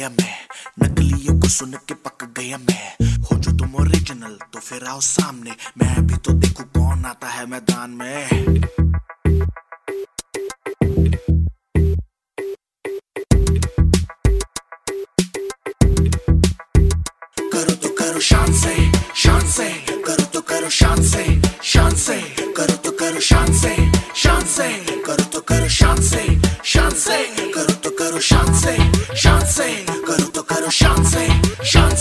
گیا میں۔ نکلیوں کو سن کے پک گیا میں۔ ہو جو تم اوریجنل تو پھر آؤ سامنے۔ میں بھی تو دیکھوں کون آتا ہے میدان میں۔ کرو تو کرو شان سے شان سے۔ کرو تو کرو شان سے شان سے۔ کرو تو کرو شان سے شان سے۔ کرو شان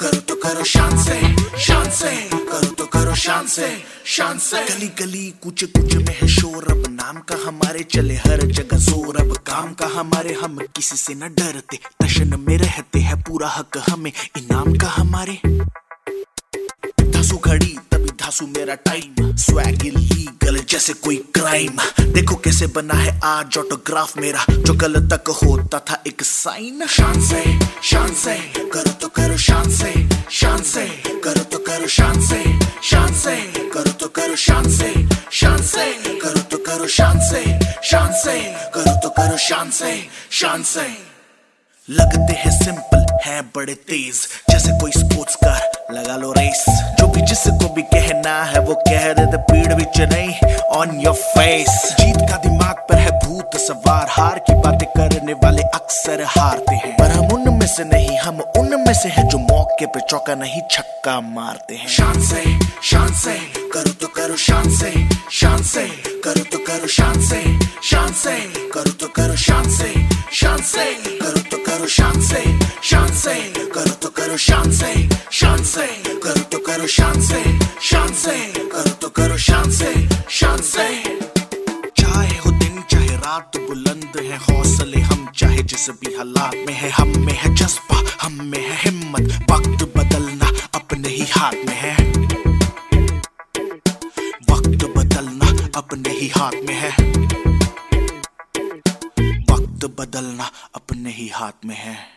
کرو تو کرو شان سے کرو تو کرو شان سے گلی گلی کچھ کچھ میں ہے شور، اب نام کا ہمارے چلے ہر جگہ زور۔ اب کام کا ہمارے ہم کسی سے نہ ڈرتے، تشن میں رہتے ہیں، پورا حق ہمیں، انعام کا ہمارے۔ دھاسو گھڑی۔ تبھی دھاسو میرا ٹائم سویگ لیگل جیسے کوئی کرائم دیکھو کیسے بنا ہے آج آٹوگراف میرا جو کل تک ہوتا تھا ایک سائن شان سے شان سے کرو تو کرو شان سے شان سے کرو تو کرو شان سے شان سے کرو تو کرو شان سے شان سے کرو تو کرو شان سے شان سے کرو تو کرو شان سے شان سے لگتے ہیں سمپل ہیں بڑے تیز جیسے کوئی سپورٹس کار لگا لو ریس جو بھی جس کو بھی کہ کہنا ہے وہ کہہ دے دے پیڑ بھی نہیں آن یور فیس جیت کا دماغ پر ہے بھوت سوار ہار کی باتیں کرنے والے اکثر ہارتے ہیں پر ہم ان میں سے نہیں ہم ان میں سے ہیں جو موقع پہ چوکا نہیں چھکا مارتے ہیں شان سے شان سے کرو تو کرو شان سے شان سے کرو تو کرو شان سے شان سے کرو تو کرو شان سے شان سے کرو تو کرو شان سے شان سے کرو تو کرو شان سے شان سے کرو تو کرو شان سے شان سے چاہے ہو دن، چاہے رات، بلند ہے حوصلے۔ ہم چاہے جس بھی حالات میں ہے، ہم میں ہے جذبہ، ہم میں ہے ہمت۔ وقت بدلنا اپنے ہی ہاتھ میں ہے۔ وقت بدلنا اپنے ہی ہاتھ میں ہے۔ وقت بدلنا اپنے ہی ہاتھ میں ہے۔